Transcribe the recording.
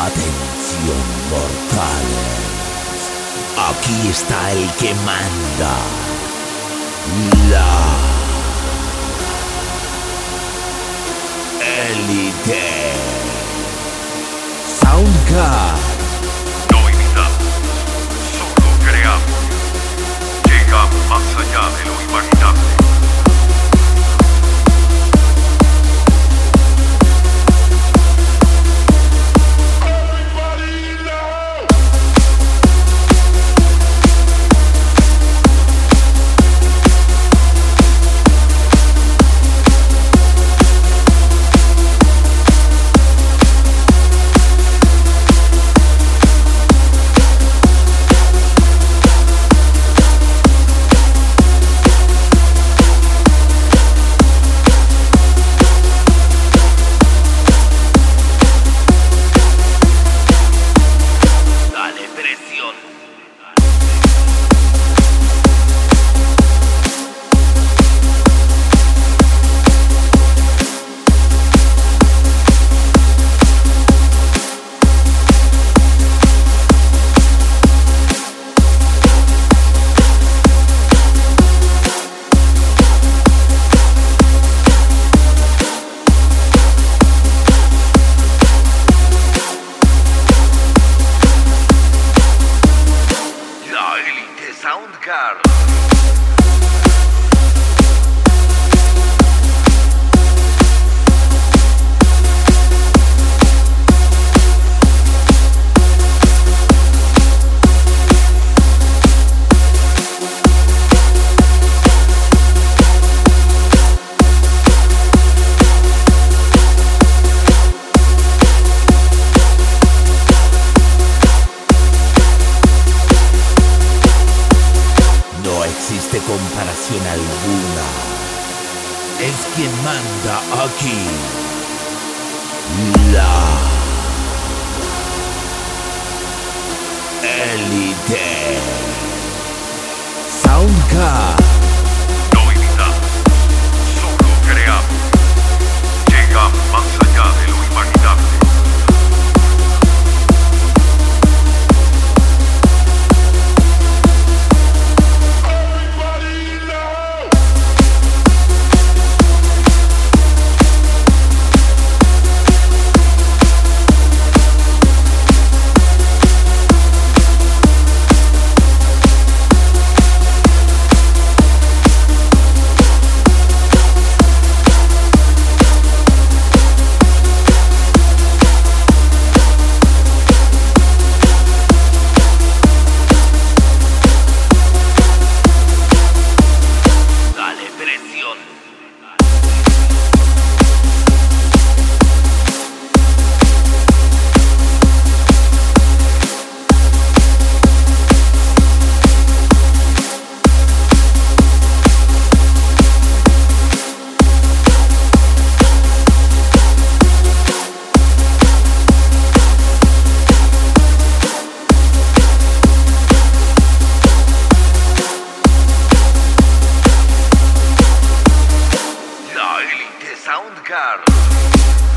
Atención mortales. Aquí está el que manda. La Elite. Soundcard. No imitamos, solo creamos. Llegamos más allá de lo imaginable. comparación alguna. Es quien manda aquí. La élite. Soundcast. Soundcard.